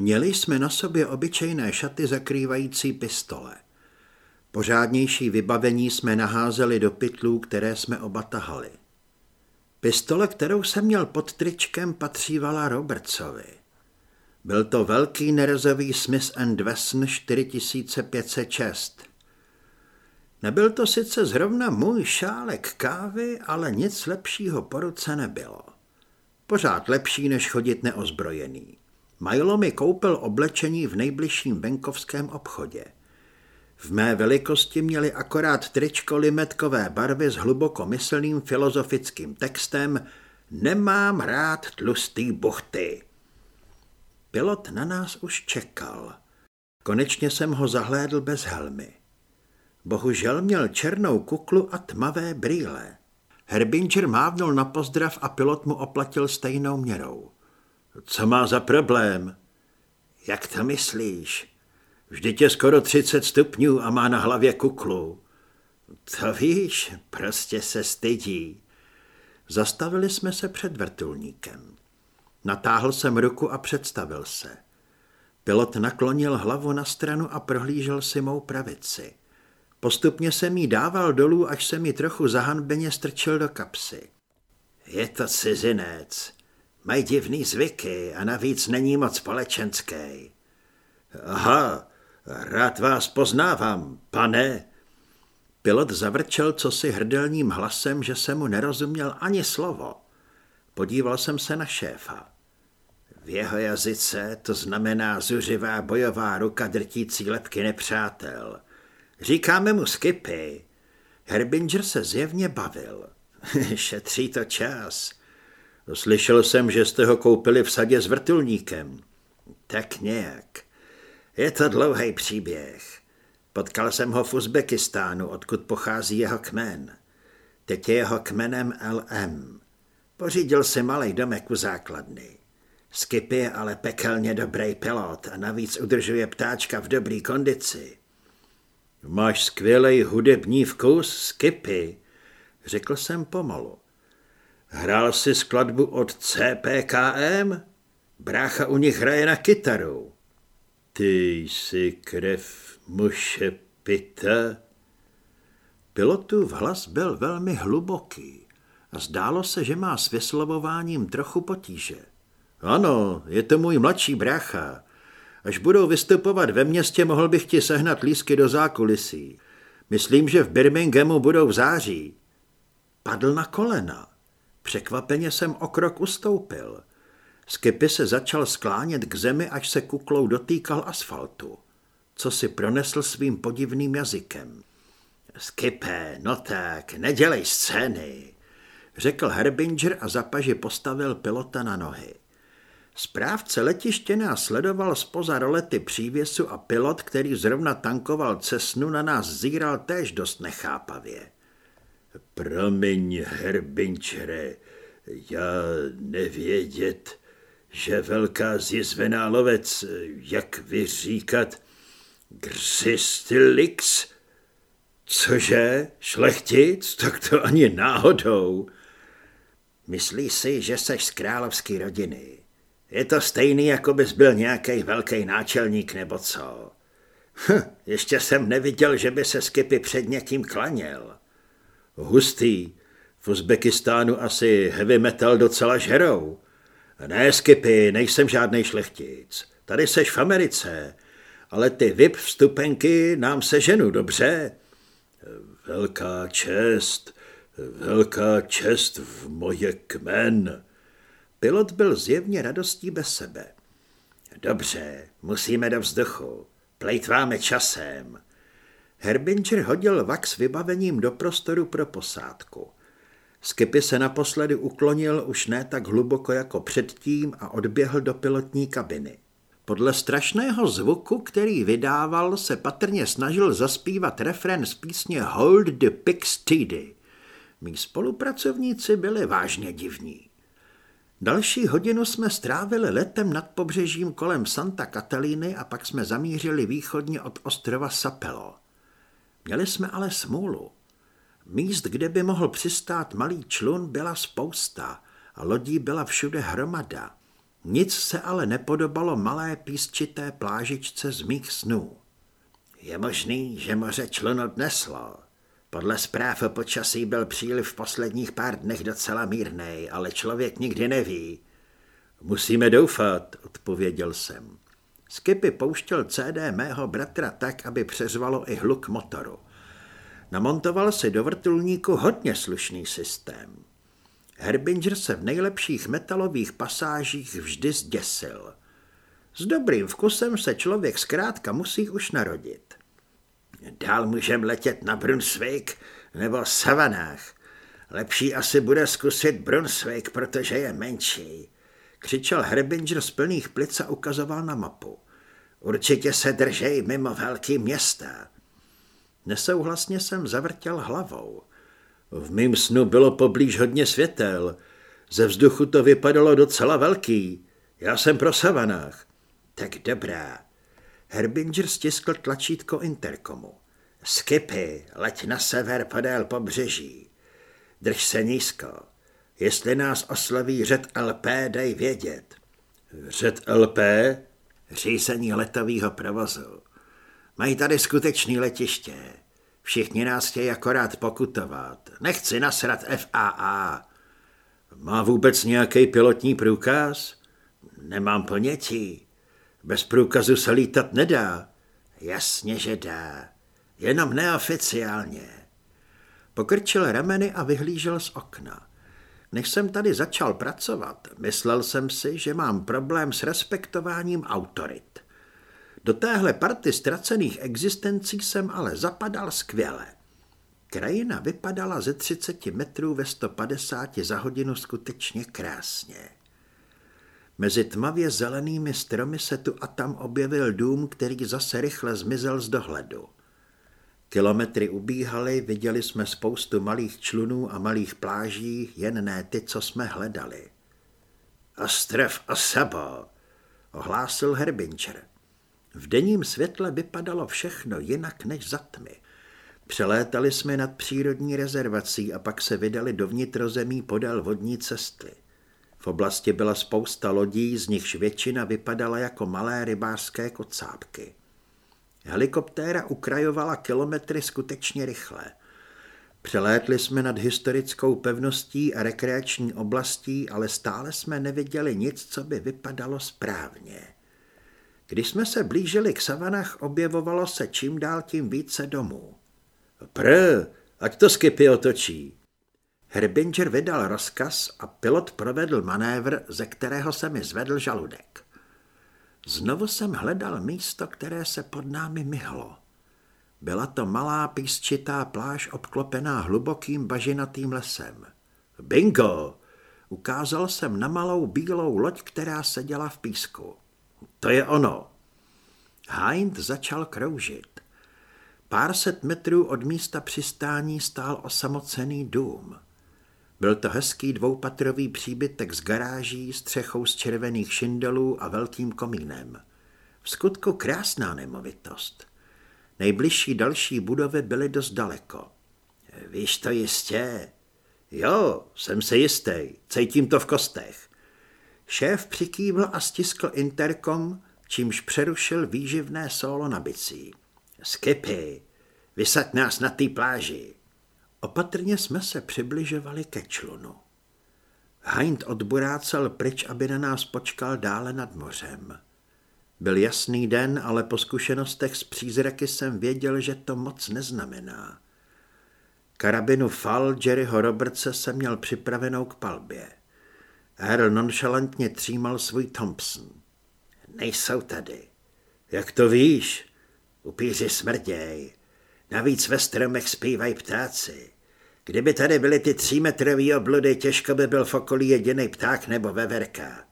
Měli jsme na sobě obyčejné šaty zakrývající pistole. Pořádnější vybavení jsme naházeli do pytlů, které jsme oba tahali. Pistole, kterou jsem měl pod tričkem, patřívala Robertsovi. Byl to velký nerezový Smith Wesson 4506. Nebyl to sice zrovna můj šálek kávy, ale nic lepšího po ruce nebylo. Pořád lepší, než chodit neozbrojený. Milo mi koupil oblečení v nejbližším venkovském obchodě. V mé velikosti měli akorát tričko limetkové barvy s hlubokomyslným filozofickým textem Nemám rád tlustý buchty. Pilot na nás už čekal. Konečně jsem ho zahlédl bez helmy. Bohužel měl černou kuklu a tmavé brýle. Herbinger mávnul na pozdrav a pilot mu oplatil stejnou měrou. Co má za problém? Jak to myslíš? Vždyť je skoro 30 stupňů a má na hlavě kuklu. To víš, prostě se stydí. Zastavili jsme se před vrtulníkem. Natáhl jsem ruku a představil se. Pilot naklonil hlavu na stranu a prohlížel si mou pravici. Postupně jsem jí dával dolů, až se mi trochu zahanbeně strčil do kapsy. Je to cizinec. Mají divný zvyky a navíc není moc společenský. Aha, rád vás poznávám, pane. Pilot zavrčel cosi hrdelním hlasem, že se mu nerozuměl ani slovo. Podíval jsem se na šéfa. V jeho jazyce to znamená zuřivá bojová ruka drtící lepky nepřátel. Říkáme mu skipy. Herbinger se zjevně bavil. Šetří to čas. Slyšel jsem, že jste ho koupili v sadě s vrtulníkem. Tak nějak. Je to dlouhý příběh. Potkal jsem ho v Uzbekistánu, odkud pochází jeho kmen. Teď je jeho kmenem LM. Pořídil si malý domek u základny. Skip je ale pekelně dobrý pilot a navíc udržuje ptáčka v dobré kondici. Máš skvělý hudební vkus, Skipy, řekl jsem pomalu. Hrál si skladbu od CPKM? Brácha u nich hraje na kytaru. Ty jsi krev muše pita? Pilotův hlas byl velmi hluboký a zdálo se, že má s vyslovováním trochu potíže. Ano, je to můj mladší brácha. Až budou vystupovat ve městě, mohl bych ti sehnat lísky do zákulisí. Myslím, že v Birminghamu budou v září. Padl na kolena. Překvapeně jsem o krok ustoupil. Skipy se začal sklánět k zemi, až se kuklou dotýkal asfaltu. Co si pronesl svým podivným jazykem. Skipe, no tak, nedělej scény, řekl Herbinger a za paži postavil pilota na nohy. Správce letiště nás sledoval spoza rolety přívěsu a pilot, který zrovna tankoval cesnu, na nás zíral též dost nechápavě. Promiň, Herbinčere, já nevědět, že velká zjizvená lovec, jak vy říkat, Grzistilix? Cože, šlechtic? Tak to ani náhodou. Myslí si, že seš z královské rodiny. Je to stejný, jako bys byl nějaký velký náčelník nebo co. Hm, ještě jsem neviděl, že by se Skipy před někým klaněl. Hustý. V Uzbekistánu asi heavy metal docela žerou. Ne, Skipy, nejsem žádný šlechtic. Tady seš v Americe, ale ty VIP vstupenky nám se ženu, dobře? Velká čest, velká čest v moje kmen. Pilot byl zjevně radostí bez sebe. Dobře, musíme do vzduchu. Plejtváme časem. Herbinger hodil vak s vybavením do prostoru pro posádku. Skipy se naposledy uklonil už ne tak hluboko jako předtím a odběhl do pilotní kabiny. Podle strašného zvuku, který vydával, se patrně snažil zaspívat refren z písně Hold the Pig Steady. Mí spolupracovníci byli vážně divní. Další hodinu jsme strávili letem nad pobřežím kolem Santa Katalíny a pak jsme zamířili východně od ostrova Sapelo. Měli jsme ale smůlu. Míst, kde by mohl přistát malý člun, byla spousta a lodí byla všude hromada. Nic se ale nepodobalo malé písčité plážičce z mých snů. Je možný, že moře člun odneslo. Podle zpráv o počasí byl příliv v posledních pár dnech docela mírnej, ale člověk nikdy neví. Musíme doufat, odpověděl jsem. Skipy pouštěl CD mého bratra tak, aby přeřvalo i hluk motoru. Namontoval si do vrtulníku hodně slušný systém. Herbinger se v nejlepších metalových pasážích vždy zděsil. S dobrým vkusem se člověk zkrátka musí už narodit. Dál můžem letět na Brunswick nebo Savanách. Lepší asi bude zkusit Brunswick, protože je menší. Křičel Herbinger z plných plic a ukazoval na mapu. Určitě se držej mimo velký města. Nesouhlasně jsem zavrtěl hlavou. V mým snu bylo poblíž hodně světel. Ze vzduchu to vypadalo docela velký. Já jsem pro savanách. Tak dobrá. Herbinger stiskl tlačítko interkomu. Skipy, leď na sever podél pobřeží. Drž se nízko. Jestli nás osloví řet LP, dej vědět. Řet LP? Řízení letového provozu. Mají tady skutečný letiště. Všichni nás chtějí akorát pokutovat. Nechci nasrat FAA. Má vůbec nějaký pilotní průkaz? Nemám ponětí. Bez průkazu se lítat nedá. Jasně, že dá. Jenom neoficiálně. Pokrčil rameny a vyhlížel z okna. Než jsem tady začal pracovat, myslel jsem si, že mám problém s respektováním autorit. Do téhle party ztracených existencí jsem ale zapadal skvěle. Krajina vypadala ze 30 metrů ve 150 za hodinu skutečně krásně. Mezi tmavě zelenými stromy se tu a tam objevil dům, který zase rychle zmizel z dohledu. Kilometry ubíhaly, viděli jsme spoustu malých člunů a malých pláží, jen ne ty, co jsme hledali. Ostrov Osabo, ohlásil Herbincher. V denním světle vypadalo všechno jinak než za tmy. Přelétali jsme nad přírodní rezervací a pak se vydali do vnitrozemí podél vodní cesty. V oblasti byla spousta lodí, z nichž většina vypadala jako malé rybářské kocápky. Helikoptéra ukrajovala kilometry skutečně rychle. Přelétli jsme nad historickou pevností a rekreační oblastí, ale stále jsme neviděli nic, co by vypadalo správně. Když jsme se blížili k savanách, objevovalo se čím dál tím více domů. Pr, ať to skipy otočí. Herbinger vydal rozkaz a pilot provedl manévr, ze kterého se mi zvedl žaludek. Znovu jsem hledal místo, které se pod námi myhlo. Byla to malá písčitá pláž obklopená hlubokým bažinatým lesem. Bingo! Ukázal jsem na malou bílou loď, která seděla v písku. To je ono. Hind začal kroužit. Pár set metrů od místa přistání stál osamocený dům. Byl to hezký dvoupatrový příbytek s garáží, střechou z červených šindelů a velkým komínem. V skutku krásná nemovitost. Nejbližší další budovy byly dost daleko. Víš to jistě? Jo, jsem si jistý, cítím to v kostech. Šéf přikývl a stiskl interkom, čímž přerušil výživné solo na bicí. Skipy, vysaď nás na té pláži. Opatrně jsme se přibližovali ke člunu. Hind odburácel pryč, aby na nás počkal dále nad mořem. Byl jasný den, ale po zkušenostech s přízraky jsem věděl, že to moc neznamená. Karabinu Fal Jerryho Robertse jsem měl připravenou k palbě. Earl nonchalantně třímal svůj Thompson. Nejsou tady. Jak to víš? Upíři smrděj. Navíc ve stromech zpívají ptáci. Kdyby tady byly ty třímetrový obludy, těžko by byl v okolí jediný pták nebo veverka.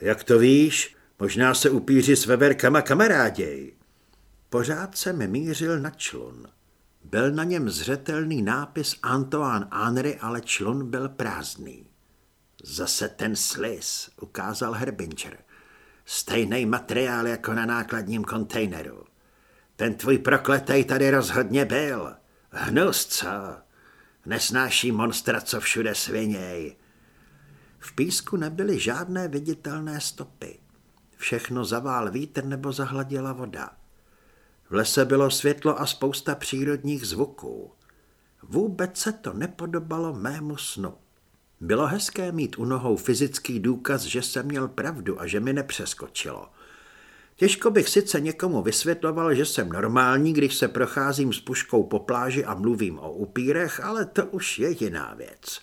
Jak to víš? Možná se upíři s veverkama kamaráděj. Pořád jsem mířil na člun. Byl na něm zřetelný nápis Antoine Henry, ale člun byl prázdný. Zase ten slis, ukázal Herbincher. Stejný materiál jako na nákladním kontejneru. Ten tvůj prokletej tady rozhodně byl. Hnus, co? Nesnáší monstra, co všude sviněj. V písku nebyly žádné viditelné stopy. Všechno zavál vítr nebo zahladila voda. V lese bylo světlo a spousta přírodních zvuků. Vůbec se to nepodobalo mému snu. Bylo hezké mít u nohou fyzický důkaz, že jsem měl pravdu a že mi nepřeskočilo. Těžko bych sice někomu vysvětloval, že jsem normální, když se procházím s puškou po pláži a mluvím o upírech, ale to už je jiná věc.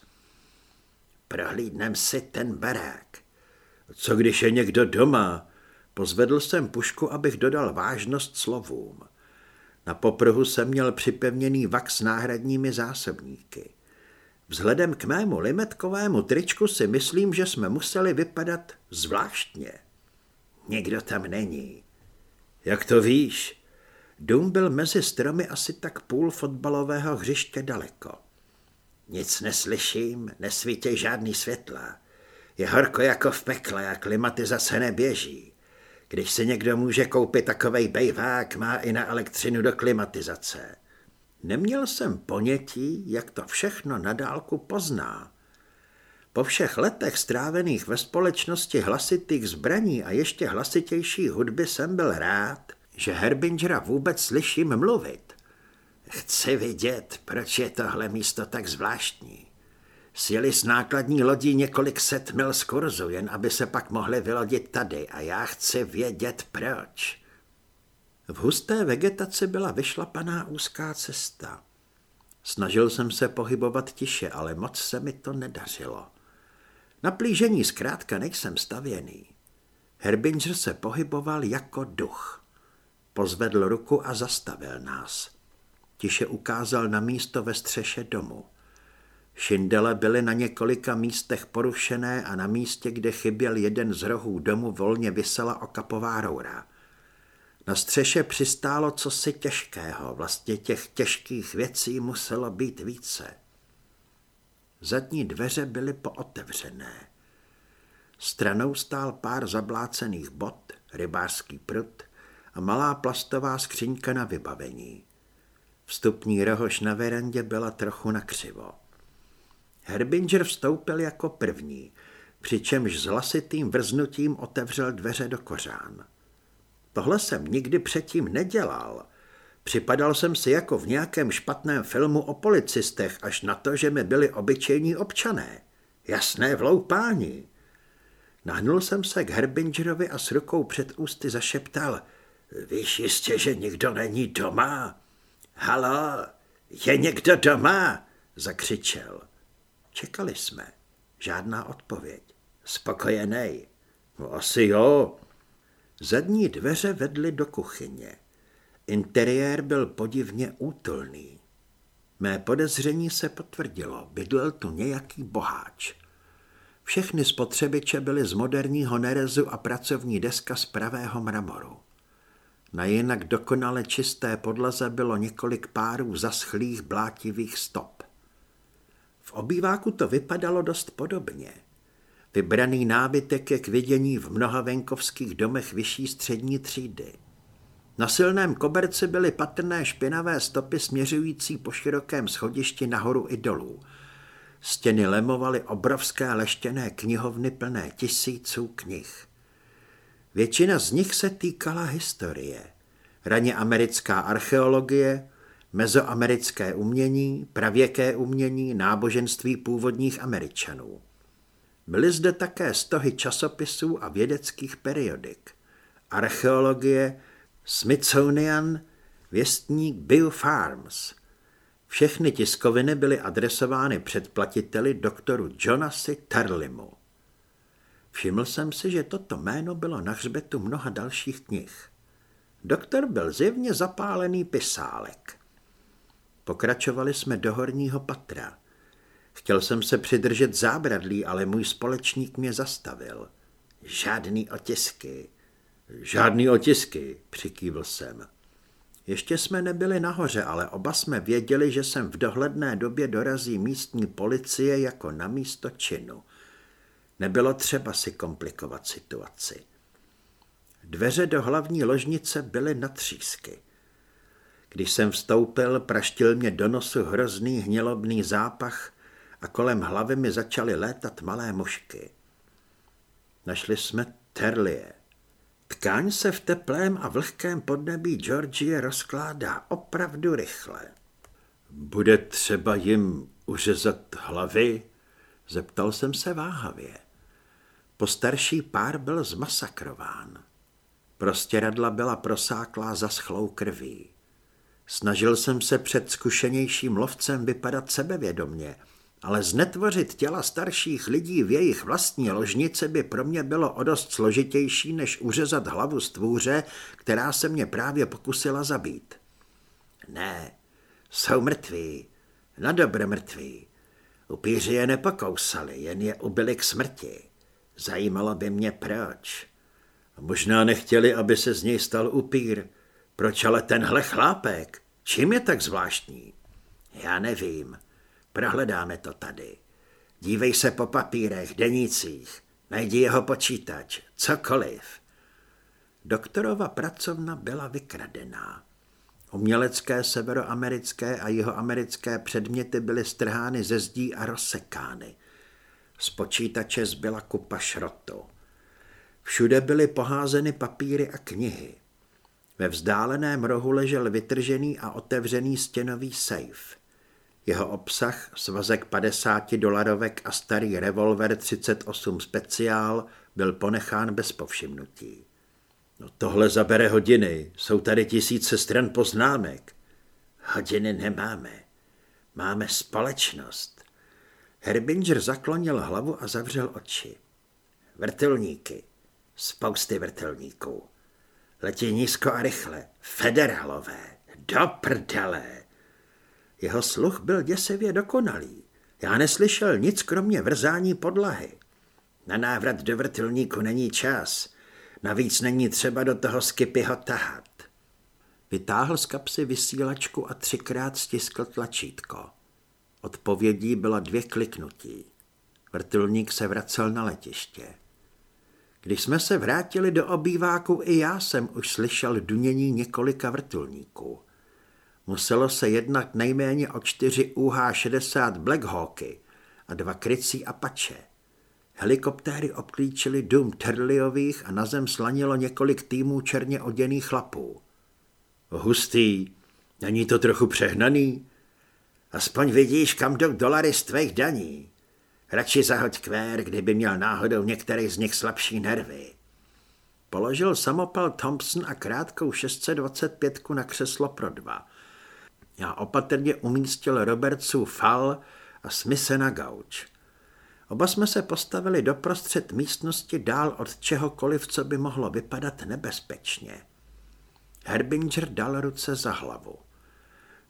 Prohlídnem si ten barák. Co když je někdo doma? Pozvedl jsem pušku, abych dodal vážnost slovům. Na popruhu jsem měl připevněný vak s náhradními zásobníky. Vzhledem k mému limetkovému tričku si myslím, že jsme museli vypadat zvláštně. Nikdo tam není. Jak to víš? Dům byl mezi stromy asi tak půl fotbalového hřiště daleko. Nic neslyším, nesvítí žádný světla. Je horko jako v pekle a klimatizace neběží. Když si někdo může koupit takovej bejvák, má i na elektřinu do klimatizace. Neměl jsem ponětí, jak to všechno na dálku pozná. Po všech letech strávených ve společnosti hlasitých zbraní a ještě hlasitější hudby jsem byl rád, že Herbingera vůbec slyším mluvit. Chci vidět, proč je tohle místo tak zvláštní. Sjeli s nákladní lodí několik set mil z kurzu, jen aby se pak mohli vylodit tady a já chci vědět proč. V husté vegetaci byla vyšlapaná úzká cesta. Snažil jsem se pohybovat tiše, ale moc se mi to nedařilo. Na plížení zkrátka nejsem stavěný. Herbinger se pohyboval jako duch. Pozvedl ruku a zastavil nás. Tiše ukázal na místo ve střeše domu. Šindele byly na několika místech porušené a na místě, kde chyběl jeden z rohů domu, volně vysela okapová roura. Na střeše přistálo cosi těžkého, vlastně těch těžkých věcí muselo být více. Zadní dveře byly pootevřené. Stranou stál pár zablácených bot, rybářský prut a malá plastová skřínka na vybavení. Vstupní rohož na verandě byla trochu nakřivo. Herbinger vstoupil jako první, přičemž s hlasitým vrznutím otevřel dveře do kořán. Tohle jsem nikdy předtím nedělal. Připadal jsem si jako v nějakém špatném filmu o policistech, až na to, že mi byli obyčejní občané. Jasné vloupání. Nahnul jsem se k Herbingerovi a s rukou před ústy zašeptal. Víš jistě, že nikdo není doma? Halo, je někdo doma? Zakřičel. Čekali jsme. Žádná odpověď. Spokojený. No, asi jo. Zadní dveře vedly do kuchyně. Interiér byl podivně útulný. Mé podezření se potvrdilo. Bydlel tu nějaký boháč. Všechny spotřebiče byly z moderního nerezu a pracovní deska z pravého mramoru. Na jinak dokonale čisté podlaze bylo několik párů zaschlých blátivých stop. V obýváku to vypadalo dost podobně. Vybraný nábytek je k vidění v mnoha venkovských domech vyšší střední třídy. Na silném koberci byly patrné špinavé stopy směřující po širokém schodišti nahoru i dolů. Stěny lemovaly obrovské leštěné knihovny plné tisíců knih. Většina z nich se týkala historie. Raně americká archeologie, mezoamerické umění, pravěké umění, náboženství původních američanů. Byly zde také stohy časopisů a vědeckých periodik. Archeologie, Smithsonian, věstník Biofarms. Všechny tiskoviny byly adresovány předplatiteli doktoru Jonasi Terlimu. Všiml jsem si, že toto jméno bylo na hřbetu mnoha dalších knih. Doktor byl zjevně zapálený pisálek. Pokračovali jsme do horního patra. Chtěl jsem se přidržet zábradlí, ale můj společník mě zastavil. Žádný otisky. Žádný otisky, přikývl jsem. Ještě jsme nebyli nahoře, ale oba jsme věděli, že jsem v dohledné době dorazí místní policie jako na místo činu. Nebylo třeba si komplikovat situaci. Dveře do hlavní ložnice byly na třísky. Když jsem vstoupil, praštil mě do nosu hrozný hnělobný zápach a kolem hlavy mi začaly létat malé mušky. Našli jsme terlie. Tkáň se v teplém a vlhkém podnebí Georgie rozkládá opravdu rychle. Bude třeba jim uřezat hlavy? Zeptal jsem se váhavě. Postarší pár byl zmasakrován. Prostěradla byla prosáklá zaschlou krví. Snažil jsem se před zkušenějším lovcem vypadat sebevědomně, ale znetvořit těla starších lidí v jejich vlastní ložnici by pro mě bylo o dost složitější, než uřezat hlavu stvůře, která se mě právě pokusila zabít. Ne, jsou mrtví, na dobré mrtví. Upíři je nepokousali, jen je ubili k smrti. Zajímalo by mě proč. Možná nechtěli, aby se z něj stal upír. Proč ale tenhle chlápek? Čím je tak zvláštní? Já nevím. Prohledáme to tady. Dívej se po papírech, denících. Najdi jeho počítač, cokoliv. Doktorova pracovna byla vykradená. Umělecké severoamerické a jihoamerické předměty byly strhány ze zdí a rozsekány. Z počítače zbyla kupa šrotu. Všude byly poházeny papíry a knihy. Ve vzdáleném rohu ležel vytržený a otevřený stěnový sejf. Jeho obsah, svazek 50 dolarovek a starý revolver 38 speciál, byl ponechán bez povšimnutí. No tohle zabere hodiny, jsou tady tisíce stran poznámek. Hodiny nemáme, máme společnost. Herbinger zaklonil hlavu a zavřel oči. Vrtulníky, spousty vrtulníků. Letí nízko a rychle, federálové, do prdele. Jeho sluch byl děsivě dokonalý. Já neslyšel nic kromě vrzání podlahy. Na návrat do vrtulníku není čas. Navíc není třeba do toho skipy tahat. Vytáhl z kapsy vysílačku a třikrát stiskl tlačítko. Odpovědí byla dvě kliknutí. Vrtulník se vracel na letiště. Když jsme se vrátili do obýváku, i já jsem už slyšel dunění několika vrtulníků. Muselo se jednat nejméně o čtyři UH-60 Blackhawky a dva krycí Apache. Helikoptéry obklíčily dům Terliových a na zem slanilo několik týmů černě oděných chlapů. Hustý, není to trochu přehnaný? Aspoň vidíš, kam jdou dolary z tvých daní. Radši zahoď kvér, kdyby měl náhodou některý z nich slabší nervy. Položil samopal Thompson a krátkou 625 na křeslo pro dva. Já opatrně umístil Robertsu fal a Smise na gauč. Oba jsme se postavili doprostřed místnosti dál od čehokoliv, co by mohlo vypadat nebezpečně. Herbinger dal ruce za hlavu.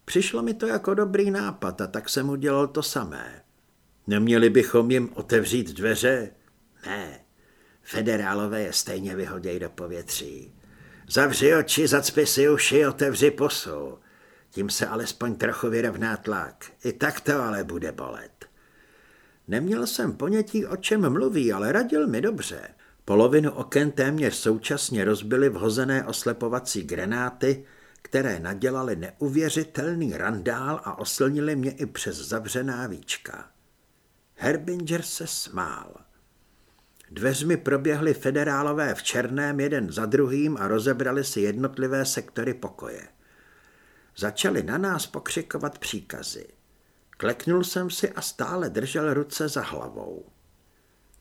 Přišlo mi to jako dobrý nápad a tak jsem udělal to samé. Neměli bychom jim otevřít dveře? Ne, federálové je stejně vyhoděj do povětří. Zavři oči, zacpi si uši, otevři pusu. Tím se alespoň trochu vyrovná tlak. I tak to ale bude bolet. Neměl jsem ponětí, o čem mluví, ale radil mi dobře. Polovinu oken téměř současně rozbily vhozené oslepovací granáty, které nadělali neuvěřitelný randál a oslnili mě i přes zavřená víčka. Herbinger se smál. Dveřmi proběhly federálové v černém jeden za druhým a rozebrali si jednotlivé sektory pokoje. Začali na nás pokřikovat příkazy. Kleknul jsem si a stále držel ruce za hlavou.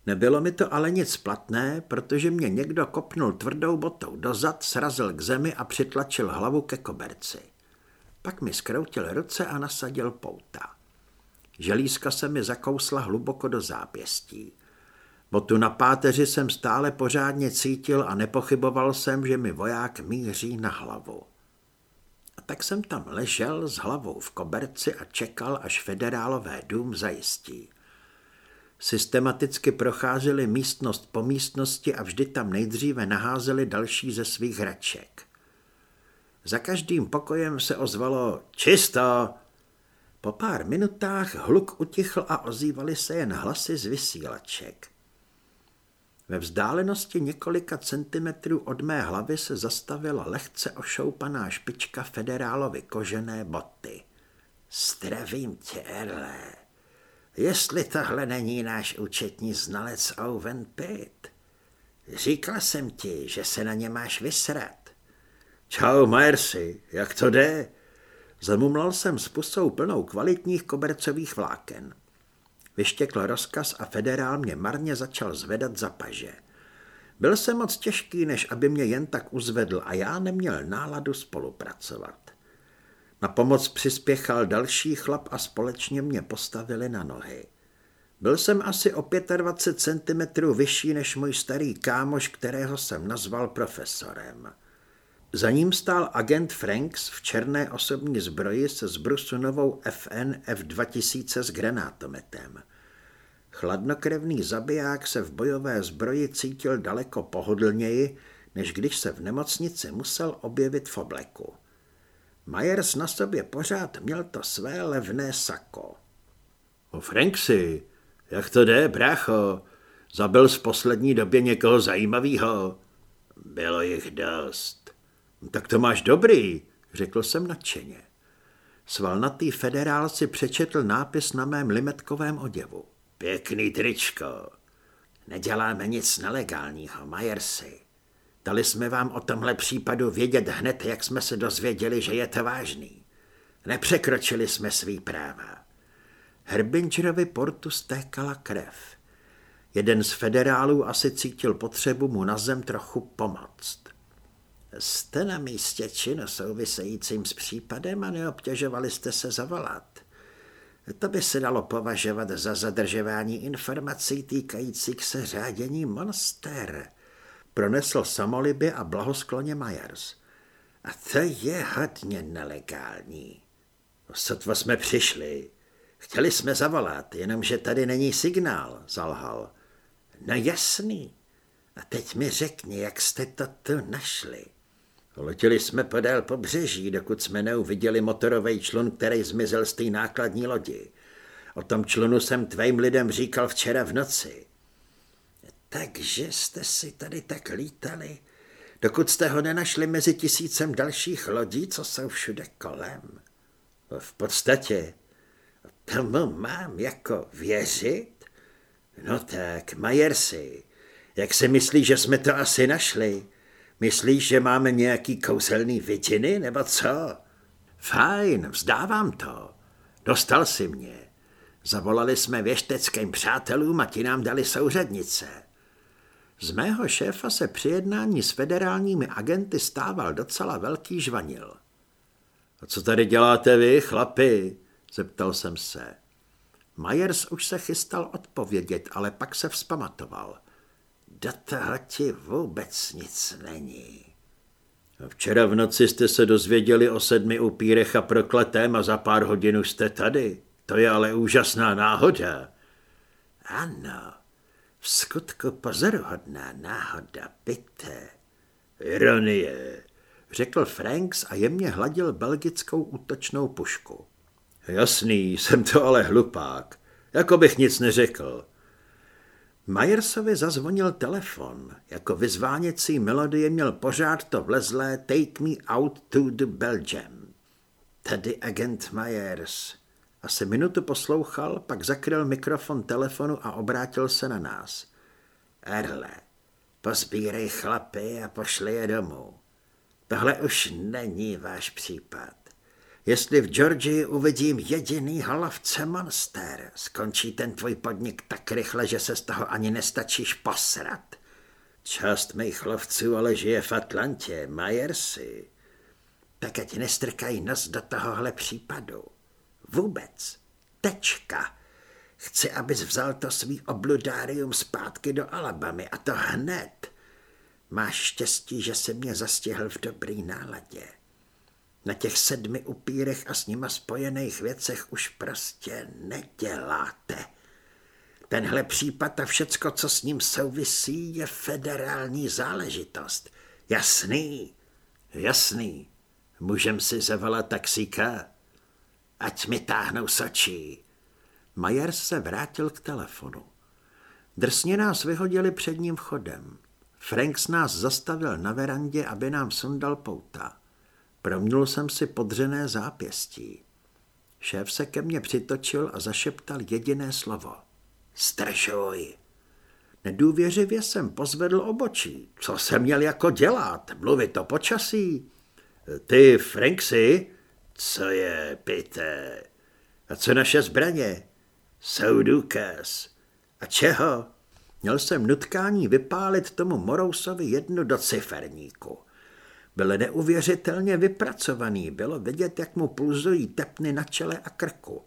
Nebylo mi to ale nic platné, protože mě někdo kopnul tvrdou botou dozad, srazil k zemi a přitlačil hlavu ke koberci. Pak mi skroutil ruce a nasadil pouta. Želízka se mi zakousla hluboko do zápěstí. Botu na páteři jsem stále pořádně cítil a nepochyboval jsem, že mi voják míří na hlavu. A tak jsem tam ležel s hlavou v koberci a čekal, až federálové dům zajistí. Systematicky procházeli místnost po místnosti a vždy tam nejdříve naházeli další ze svých hraček. Za každým pokojem se ozvalo čisto, po pár minutách hluk utichl a ozývaly se jen hlasy z vysílaček. Ve vzdálenosti několika centimetrů od mé hlavy se zastavila lehce ošoupaná špička federálovy kožené boty. Zdravím tě, Erle. Jestli tohle není náš účetní znalec Owen Pitt. Říkal jsem ti, že se na ně máš vysrat. Čau, Majersi, jak to jde? Zamumlal jsem s pusou plnou kvalitních kobercových vláken. Vyštěkl rozkaz a federál mě marně začal zvedat za paže. Byl jsem moc těžký, než aby mě jen tak uzvedl a já neměl náladu spolupracovat. Na pomoc přispěchal další chlap a společně mě postavili na nohy. Byl jsem asi o 25 cm vyšší než můj starý kámoš, kterého jsem nazval profesorem. Za ním stál agent Franks v černé osobní zbroji se zbrusunovou FN F2000 s granátometem. Chladnokrevný zabiják se v bojové zbroji cítil daleko pohodlněji, než když se v nemocnici musel objevit v obleku. Myers na sobě pořád měl to své levné sako. O Franksy, jak to jde, brácho? Zabil v poslední době někoho zajímavého? Bylo jich dost. Tak to máš dobrý, řekl jsem nadšeně. Svalnatý federál si přečetl nápis na mém limetkovém oděvu. Pěkný tričko. Neděláme nic nelegálního, Majersi. Dali jsme vám o tomhle případu vědět hned, jak jsme se dozvěděli, že je to vážný. Nepřekročili jsme svý práva. Herbingerovi portu stékala krev. Jeden z federálů asi cítil potřebu mu na zem trochu pomoct. Jste na místě činu souvisejícím s případem a neobtěžovali jste se zavolat. To by se dalo považovat za zadržování informací týkajících se řádění monster. Pronesl samolibě a blahoskloně Myers. A to je hodně nelegální. Sotva jsme přišli. Chtěli jsme zavolat, jenomže tady není signál, zalhal. No jasný. A teď mi řekni, jak jste to tu našli. Letěli jsme podél pobřeží, dokud jsme neuviděli motorový člun, který zmizel z té nákladní lodi. O tom člunu jsem tvým lidem říkal včera v noci. Takže jste si tady tak lítali, dokud jste ho nenašli mezi tisícem dalších lodí, co jsou všude kolem. V podstatě. Tomu mám jako věřit? No tak, Majersi, jak si myslíš, že jsme to asi našli? Myslíš, že máme nějaký kouzelný vidiny, nebo co? Fajn, vzdávám to. Dostal si mě. Zavolali jsme věšteckým přátelům a ti nám dali souřadnice. Z mého šéfa se při jednání s federálními agenty stával docela velký žvanil. A co tady děláte vy, chlapi? Zeptal jsem se. Myers už se chystal odpovědět, ale pak se vzpamatoval. Do toho ti vůbec nic není. Včera v noci jste se dozvěděli o sedmi upírech a prokletém a za pár hodin už jste tady. To je ale úžasná náhoda. Ano, v skutku pozoruhodná náhoda, byte. Ironie, řekl Franks a jemně hladil belgickou útočnou pušku. Jasný, jsem to ale hlupák. Jako bych nic neřekl. Majersovi zazvonil telefon. Jako vyzváněcí melodie měl pořád to vlezlé Take me out to the Belgium. Tady agent Myers. Asi minutu poslouchal, pak zakryl mikrofon telefonu a obrátil se na nás. Erle, pozbírej chlapy a pošli je domů. Tohle už není váš případ. Jestli v Georgii uvidím jediný halavce monster, skončí ten tvůj podnik tak rychle, že se z toho ani nestačíš posrat. Část mých lovců ale žije v Atlantě, Majersi. Tak ať nestrkají nos do tohohle případu. Vůbec. Tečka. Chci, abys vzal to svý obludárium zpátky do Alabamy a to hned. Máš štěstí, že se mě zastihl v dobrý náladě. Na těch sedmi upírech a s nima spojených věcech už prostě neděláte. Tenhle případ a všecko, co s ním souvisí, je federální záležitost. Jasný, jasný. Můžem si zavolat taxíka? Ať mi táhnou sočí. Majers se vrátil k telefonu. Drsně nás vyhodili před vchodem. Franks nás zastavil na verandě, aby nám sundal pouta. Promnul jsem si podřené zápěstí. Šéf se ke mně přitočil a zašeptal jediné slovo. Stršuj. Nedůvěřivě jsem pozvedl obočí. Co jsem měl jako dělat? Mluvit to počasí? Ty, Franksy? Co je, pité? A co naše zbraně? Jsou důkaz. A čeho? Měl jsem nutkání vypálit tomu Morousovi jednu do ciferníku. Byl neuvěřitelně vypracovaný, bylo vidět, jak mu pulzují tepny na čele a krku.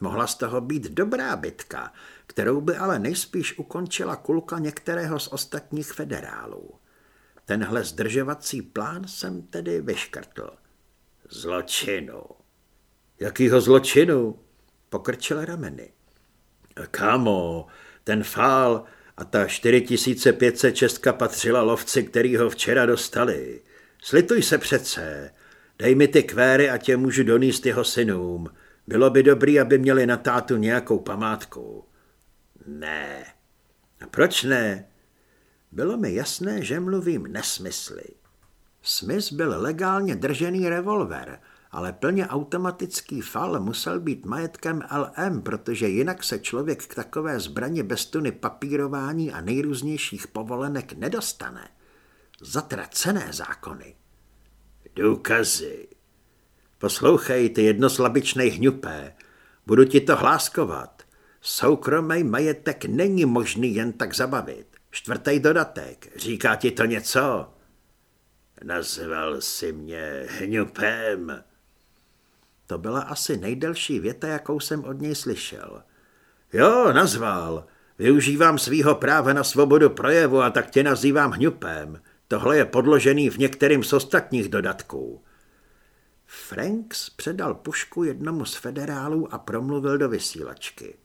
Mohla z toho být dobrá bitka, kterou by ale nejspíš ukončila kulka některého z ostatních federálů. Tenhle zdržovací plán jsem tedy vyškrtl. Zločinu. Jakýho zločinu? Pokrčil rameny. Kamo, ten fál a ta 4500 česka patřila lovci, který ho včera dostali. Slituj se přece, dej mi ty kvéry a tě můžu donést jeho synům. Bylo by dobrý, aby měli na tátu nějakou památku. Ne. A proč ne? Bylo mi jasné, že mluvím nesmysly. Smith byl legálně držený revolver, ale plně automatický fal musel být majetkem LM, protože jinak se člověk k takové zbraně bez tuny papírování a nejrůznějších povolenek nedostane. Zatracené zákony. Důkazy. Poslouchej, ty jednoslabičnej hňupé, budu ti to hláskovat. Soukromý majetek není možný jen tak zabavit. Čtvrtý dodatek, říká ti to něco? Nazval si mě hňupem. To byla asi nejdelší věta, jakou jsem od něj slyšel. Jo, nazval. Využívám svýho práva na svobodu projevu a tak tě nazývám hňupem. Tohle je podložený v některým z ostatních dodatků. Franks předal pušku jednomu z federálů a promluvil do vysílačky.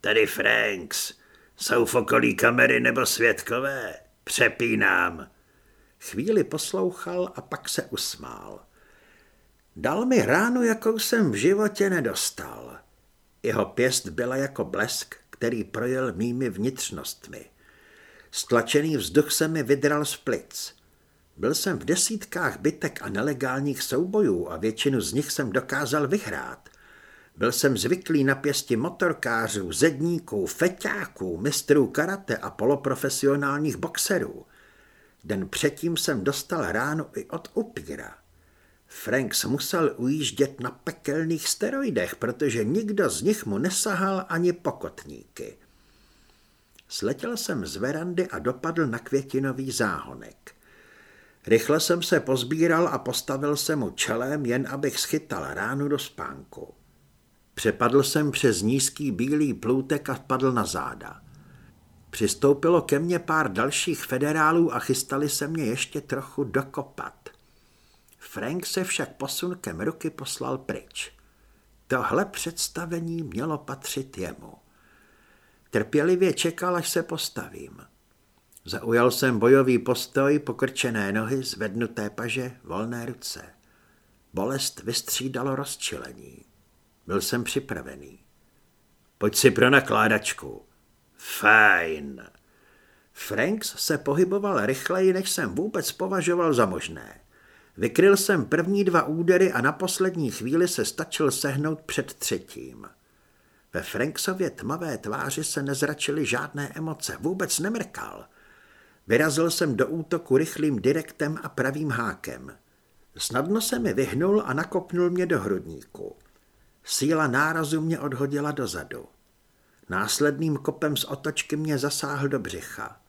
Tady Franks, jsou v okolí kamery nebo světkové? Přepínám. Chvíli poslouchal a pak se usmál. Dal mi ránu, jakou jsem v životě nedostal. Jeho pěst byla jako blesk, který projel mými vnitřnostmi. Stlačený vzduch se mi vydral z plic. Byl jsem v desítkách bytek a nelegálních soubojů a většinu z nich jsem dokázal vyhrát. Byl jsem zvyklý na pěsti motorkářů, zedníků, feťáků, mistrů karate a poloprofesionálních boxerů. Den předtím jsem dostal ránu i od upíra. Franks musel ujíždět na pekelných steroidech, protože nikdo z nich mu nesahal ani pokotníky. Sletěl jsem z verandy a dopadl na květinový záhonek. Rychle jsem se pozbíral a postavil se mu čelem, jen abych schytal ránu do spánku. Přepadl jsem přes nízký bílý ploutek a padl na záda. Přistoupilo ke mně pár dalších federálů a chystali se mě ještě trochu dokopat. Frank se však posunkem ruky poslal pryč. Tohle představení mělo patřit jemu. Trpělivě čekal, až se postavím. Zaujal jsem bojový postoj, pokrčené nohy, zvednuté paže, volné ruce. Bolest vystřídalo rozčilení. Byl jsem připravený. Pojď si pro nakládačku. Fajn. Franks se pohyboval rychleji, než jsem vůbec považoval za možné. Vykryl jsem první dva údery a na poslední chvíli se stačil sehnout před třetím. Ve Franksově tmavé tváři se nezračily žádné emoce, vůbec nemrkal. Vyrazil jsem do útoku rychlým direktem a pravým hákem. Snadno se mi vyhnul a nakopnul mě do hrudníku. Síla nárazu mě odhodila dozadu. Následným kopem z otočky mě zasáhl do břicha.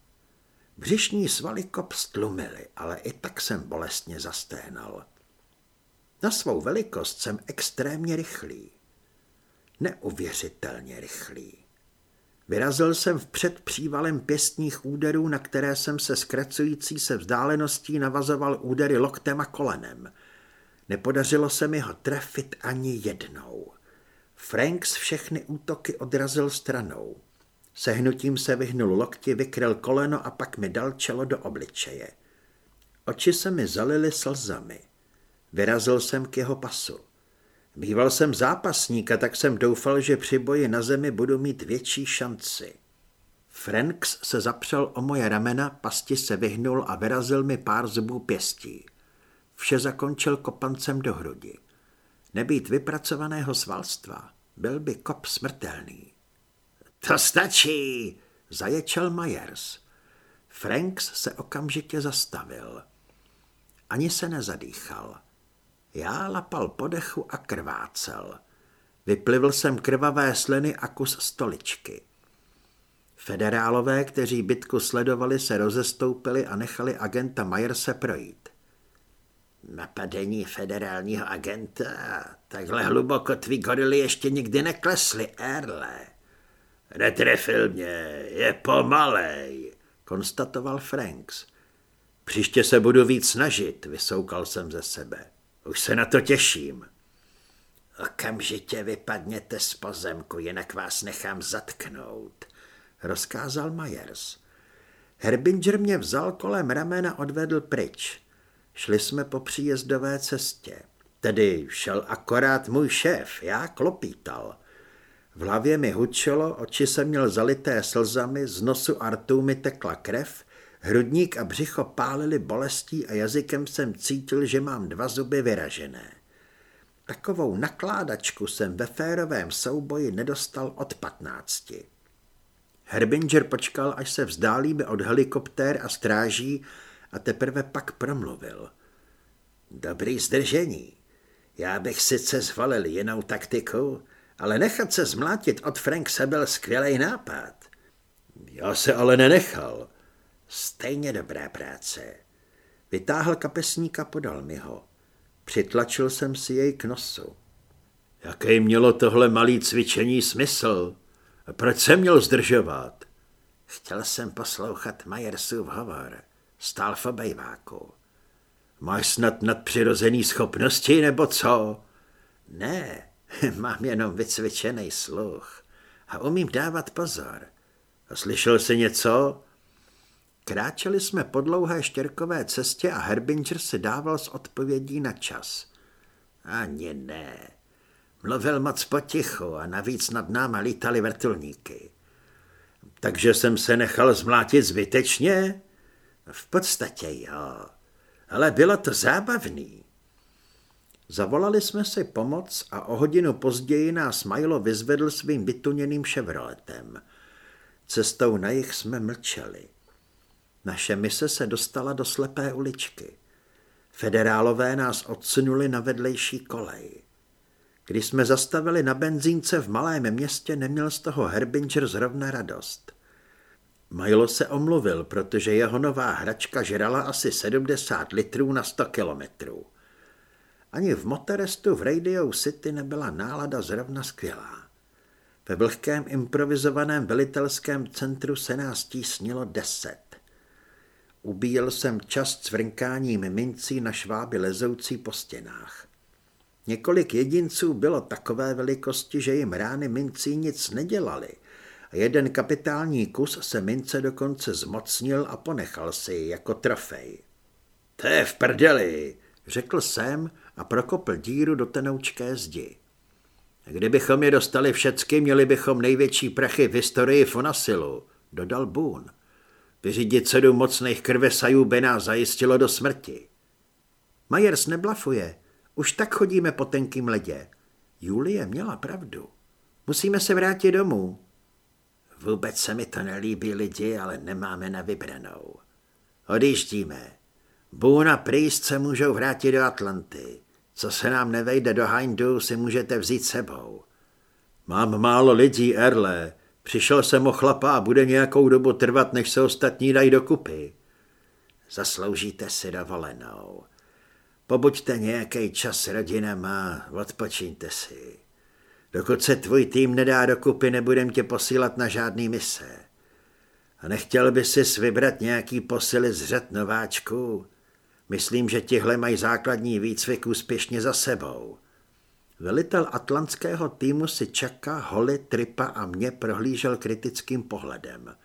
Břišní svaly kop stlumily, ale i tak jsem bolestně zasténal. Na svou velikost jsem extrémně rychlý. Neuvěřitelně rychlý. Vyrazil jsem vpřed přívalem pěstních úderů, na které jsem se zkracující se vzdáleností navazoval údery loktem a kolenem. Nepodařilo se mi ho trefit ani jednou. Franks všechny útoky odrazil stranou. Sehnutím se vyhnul lokti, vykryl koleno a pak mi dal čelo do obličeje. Oči se mi zalily slzami. Vyrazil jsem k jeho pasu. Býval jsem zápasník a tak jsem doufal, že při boji na zemi budu mít větší šanci. Franks se zapřel o moje ramena, pasti se vyhnul a vyrazil mi pár zubů pěstí. Vše zakončil kopancem do hrudi. Nebýt vypracovaného svalstva, byl by kop smrtelný. To stačí, zaječel Myers. Franks se okamžitě zastavil. Ani se nezadýchal. Já lapal podechu a krvácel. Vyplivl jsem krvavé sliny a kus stoličky. Federálové, kteří bitku sledovali, se rozestoupili a nechali agenta Myerse projít. Napadení federálního agenta? Takhle hluboko tvý gorily ještě nikdy neklesly, Erle. Netrefil mě, je pomalej, konstatoval Franks. Příště se budu víc snažit, vysoukal jsem ze sebe. Už se na to těším. Okamžitě vypadněte z pozemku, jinak vás nechám zatknout, rozkázal Myers. Herbinger mě vzal kolem ramena odvedl pryč. Šli jsme po příjezdové cestě. Tedy šel akorát můj šéf, já klopítal. V hlavě mi hučelo, oči jsem měl zalité slzami, z nosu artů mi tekla krev, hrudník a břicho pálily bolestí a jazykem jsem cítil, že mám dva zuby vyražené. Takovou nakládačku jsem ve férovém souboji nedostal od patnácti. Herbinger počkal, až se vzdálíme od helikoptér a stráží a teprve pak promluvil. Dobrý zdržení. Já bych sice zvolil jinou taktiku, ale nechat se zmlátit od Frankse byl skvělý nápad. Já se ale nenechal. Stejně dobrá práce. Vytáhl kapesník a podal mi ho. Přitlačil jsem si jej k nosu. Jaký mělo tohle malý cvičení smysl? Proč jsem měl zdržovat? Chtěl jsem poslouchat Majersův hovor. Stál v obejváku. Máš snad nadpřirozený schopnosti, nebo co? Ne, mám jenom vycvičený sluch a umím dávat pozor. A slyšel jsi něco? Kráčeli jsme po dlouhé štěrkové cestě a Herbinger si dával z odpovědí na čas. Ani ne. Mluvil moc potichu a navíc nad náma lítali vrtulníky. Takže jsem se nechal zmlátit zbytečně? V podstatě jo, ale bylo to zábavný. Zavolali jsme si pomoc a o hodinu později nás Milo vyzvedl svým vytuněným ševroletem. Cestou na jich jsme mlčeli. Naše mise se dostala do slepé uličky. Federálové nás odsunuli na vedlejší kolej. Když jsme zastavili na benzínce v malém městě, neměl z toho Herbinger zrovna radost. Milo se omluvil, protože jeho nová hračka žrala asi 70 litrů na 100 kilometrů. Ani v Motorestu v Radio City nebyla nálada zrovna skvělá. Ve vlhkém improvizovaném velitelském centru se nás tísnilo deset. Ubíjel jsem čas cvrnkáním mincí na šváby lezoucí po stěnách. Několik jedinců bylo takové velikosti, že jim rány mincí nic nedělali a jeden kapitální kus se mince dokonce zmocnil a ponechal si jako trofej. To je v prdeli, řekl jsem a prokopl díru do tenoučké zdi. Kdybychom je dostali všecky, měli bychom největší prachy v historii Fonasilu, dodal Boone. Vyřídit sedm mocných krvesajů by nás zajistilo do smrti. Majers neblafuje. Už tak chodíme po tenkým ledě. Julie měla pravdu. Musíme se vrátit domů. Vůbec se mi to nelíbí lidi, ale nemáme na vybranou. Odjíždíme. Boone a Priest se můžou vrátit do Atlanty. Co se nám nevejde do Hindu, si můžete vzít sebou. Mám málo lidí, Erle. Přišel jsem o chlapa a bude nějakou dobu trvat, než se ostatní dají dokupy. Zasloužíte si dovolenou. Pobuďte nějaký čas s rodinama, odpočíňte si. Dokud se tvůj tým nedá dokupy, nebudem tě posílat na žádný mise. A nechtěl by si vybrat nějaký posily z řad nováčků? Myslím, že tihle mají základní výcvik úspěšně za sebou. Velitel atlantského týmu si Čaka, Holly, Tripa a mě prohlížel kritickým pohledem.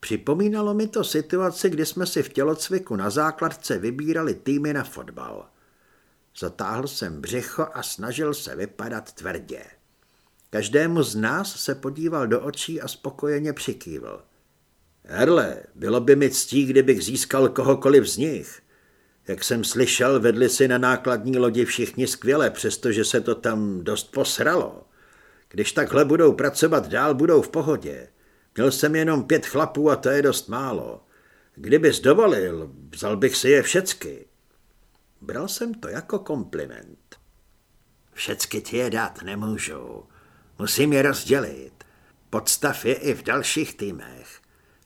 Připomínalo mi to situaci, kdy jsme si v tělocviku na základce vybírali týmy na fotbal. Zatáhl jsem břicho a snažil se vypadat tvrdě. Každému z nás se podíval do očí a spokojeně přikývl. Erle, bylo by mi ctí, kdybych získal kohokoliv z nich. Jak jsem slyšel, vedli si na nákladní lodi všichni skvěle, přestože se to tam dost posralo. Když takhle budou pracovat dál, budou v pohodě. Měl jsem jenom pět chlapů a to je dost málo. Kdybys dovolil, vzal bych si je všecky. Bral jsem to jako kompliment. Všecky ti je dát nemůžu. Musím je rozdělit. Podstav je i v dalších týmech.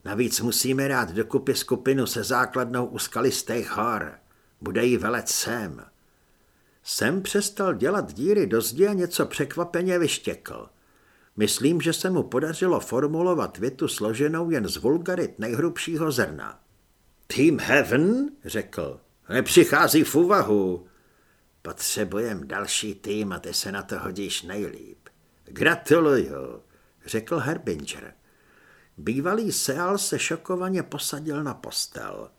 Navíc musíme dát dokupy skupinu se základnou u skalistých hor. Bude jí velet sem. Sem přestal dělat díry do zdi a něco překvapeně vyštěkl. Myslím, že se mu podařilo formulovat větu složenou jen z vulgarit nejhrubšího zrna. Team Heaven, řekl, nepřichází v úvahu. Potřebujem další tým a ty se na to hodíš nejlíp. Gratuluju, řekl Herbinger. Bývalý Seal se šokovaně posadil na postel.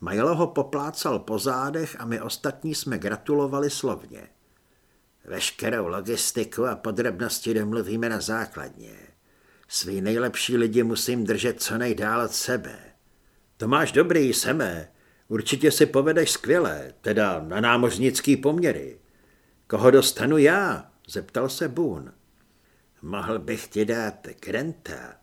Majlo ho poplácal po zádech a my ostatní jsme gratulovali slovně. Veškerou logistiku a podrobnosti domluvíme na základně. Svý nejlepší lidi musím držet co nejdál od sebe. To máš dobrý, Seme. Určitě si povedeš skvěle, teda na námořnický poměry. Koho dostanu já? Zeptal se Boone. Mohl bych ti dát Granta,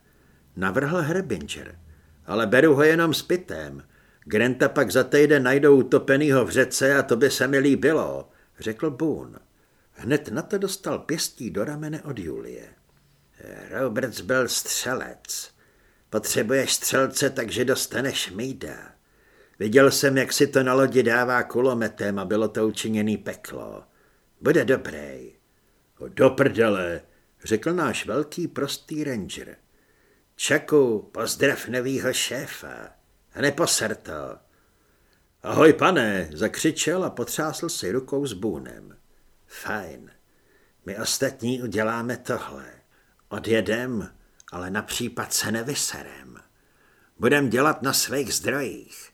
navrhl Herbinger, ale beru ho jenom s pitem. Granta pak za týden najdou utopenýho v řece a to by se mi líbilo, řekl Boone. Hned na to dostal pěstí do ramene od Julie. Roberts byl střelec. Potřebuješ střelce, takže dostaneš mída. Viděl jsem, jak si to na lodi dává kulometem a bylo to učiněný peklo. Bude dobrý. Do prdele, řekl náš velký prostý ranger. Čaku, pozdrav novýho šéfa. A neposer to. Ahoj, pane, zakřičel a potřásl si rukou s bůnem. Fajn. My ostatní uděláme tohle. Odjedem, ale na případ se nevyserem. Budem dělat na svých zdrojích.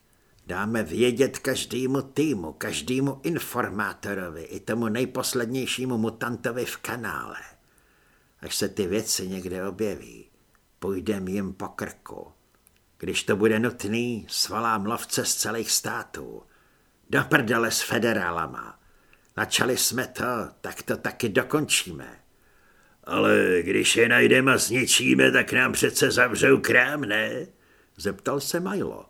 Dáme vědět každému týmu, každému informátorovi i tomu nejposlednějšímu mutantovi v kanále. Až se ty věci někde objeví, půjdem jim po krku. Když to bude nutný, svalám lovce z celých států. Do prdele s federálama. Načali jsme to, tak to taky dokončíme. Ale když je najdeme a zničíme, tak nám přece zavřou krám, ne? Zeptal se Milo.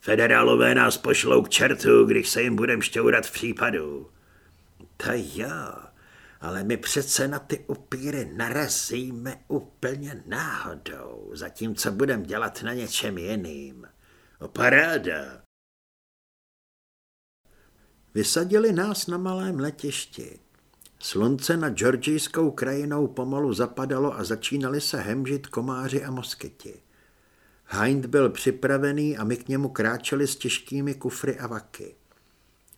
Federálové nás pošlou k čertu, když se jim budem šťourat v případu. To jo, ale my přece na ty upíry narazíme úplně náhodou, zatímco budem dělat na něčem jiným. O paráda. Vysadili nás na malém letišti. Slunce nad georgijskou krajinou pomalu zapadalo a začínali se hemžit komáři a moskyti. Hind byl připravený a my k němu kráčeli s těžkými kufry a vaky.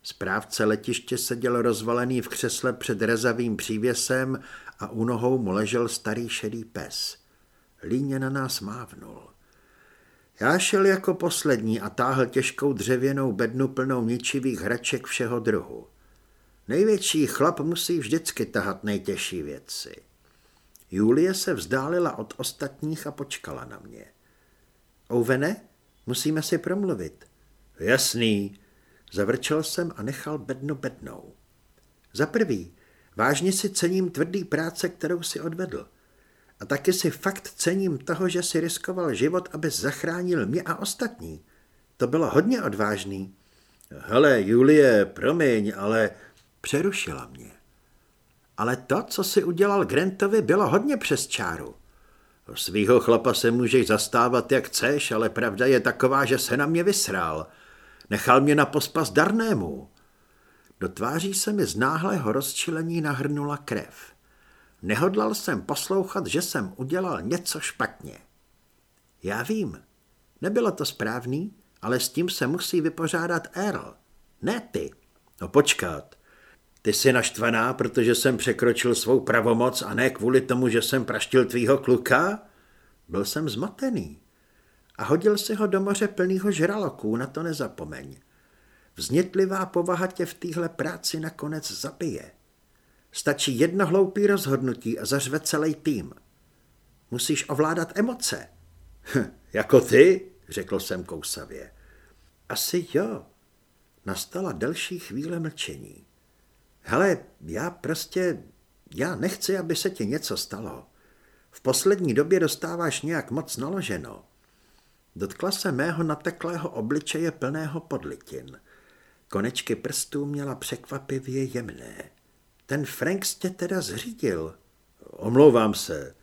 Správce letiště seděl rozvalený v křesle před rezavým přívěsem a u nohou mu ležel starý šedý pes. Líně na nás mávnul. Já šel jako poslední a táhl těžkou dřevěnou bednu plnou ničivých hraček všeho druhu. Největší chlap musí vždycky tahat nejtěžší věci. Julie se vzdálila od ostatních a počkala na mě. Ouvene, musíme si promluvit. Jasný, zavrčel jsem a nechal bednu bednou. Za prvý, vážně si cením tvrdý práce, kterou si odvedl. A taky si fakt cením toho, že si riskoval život, aby zachránil mě a ostatní. To bylo hodně odvážný. Hele, Julie, promiň, ale Přerušila mě. Ale to, co si udělal Grantovi, bylo hodně přes čáru. Svýho chlapa se můžeš zastávat, jak chceš, ale pravda je taková, že se na mě vysrál. Nechal mě na pospas darnému. Do tváří se mi z náhlého rozčilení nahrnula krev. Nehodlal jsem poslouchat, že jsem udělal něco špatně. Já vím. Nebylo to správný, ale s tím se musí vypořádat Earl. Ne ty. No počkat. Ty jsi naštvaná, protože jsem překročil svou pravomoc a ne kvůli tomu, že jsem praštil tvýho kluka? Byl jsem zmatený. A hodil si ho do moře plnýho žraloků, na to nezapomeň. Vznětlivá povaha tě v téhle práci nakonec zabije. Stačí jedno hloupý rozhodnutí a zařve celý tým. Musíš ovládat emoce. Hm, jako ty, řekl jsem kousavě. Asi jo. Nastala delší chvíle mlčení. Hele, já prostě, já nechci, aby se ti něco stalo. V poslední době dostáváš nějak moc naloženo. Dotkla se mého nateklého obličeje plného podlitin. Konečky prstů měla překvapivě jemné. Ten Frank tě teda zřídil. Omlouvám se.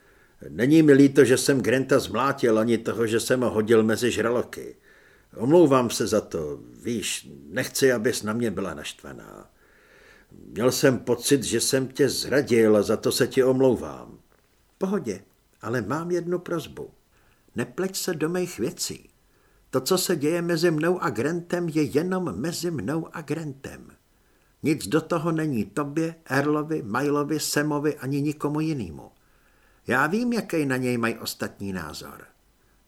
Není mi líto, že jsem Granta zmlátil, ani toho, že jsem ho hodil mezi žraloky. Omlouvám se za to. Víš, nechci, abys na mě byla naštvaná. Měl jsem pocit, že jsem tě zradil a za to se ti omlouvám. Pohodě, ale mám jednu prozbu. Nepleť se do mých věcí. To, co se děje mezi mnou a Grantem, je jenom mezi mnou a Grantem. Nic do toho není tobě, Erlovi, Milovi, Semovi ani nikomu jinému. Já vím, jaký na něj mají ostatní názor.